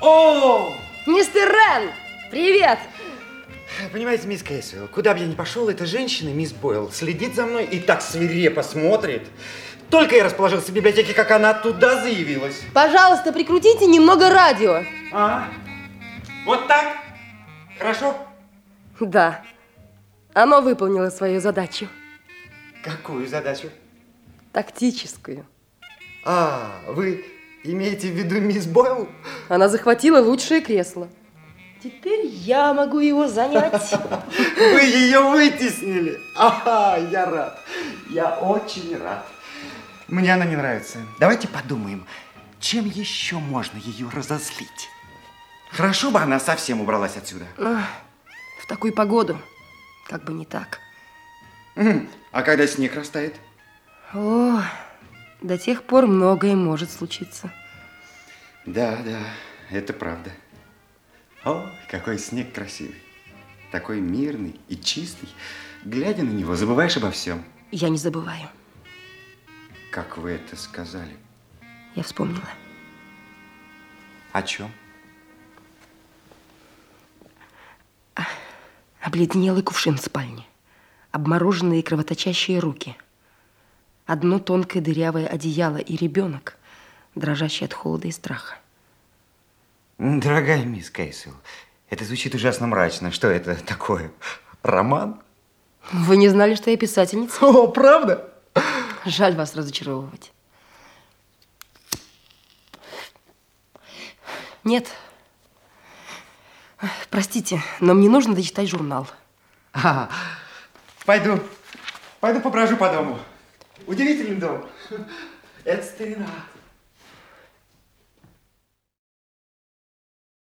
О! Мистер Рен, привет! Понимаете, мисс Кейсвилл, куда бы я ни пошел, эта женщина, мисс Бойл, следит за мной и так свирепо смотрит. Только я расположился в библиотеке, как она туда заявилась. Пожалуйста, прикрутите немного радио. А? Вот так? Хорошо? Да, оно выполнило свою задачу. Какую задачу? Тактическую. А, вы имеете в виду мисс Бойл? Она захватила лучшее кресло. Теперь я могу его занять. Вы ее вытеснили. Ага, я рад. Я очень рад. Мне она не нравится. Давайте подумаем, чем еще можно ее разозлить. Хорошо бы она совсем убралась отсюда. В такую погоду, как бы не так. А когда снег растает? О, до тех пор многое может случиться. Да, да, это правда. О, какой снег красивый. Такой мирный и чистый. Глядя на него, забываешь обо всем. Я не забываю. Как вы это сказали? Я вспомнила. О чем? Обледенелый кувшин в спальне. Обмороженные кровоточащие руки. Одно тонкое дырявое одеяло и ребенок, дрожащий от холода и страха. Дорогая мисс Кейсел, это звучит ужасно мрачно. Что это такое? Роман? Вы не знали, что я писательница? О, правда? Жаль вас разочаровывать. Нет. Простите, но мне нужно дочитать журнал. А, пойду, пойду поброжу по дому. Удивительный дом. Это старина.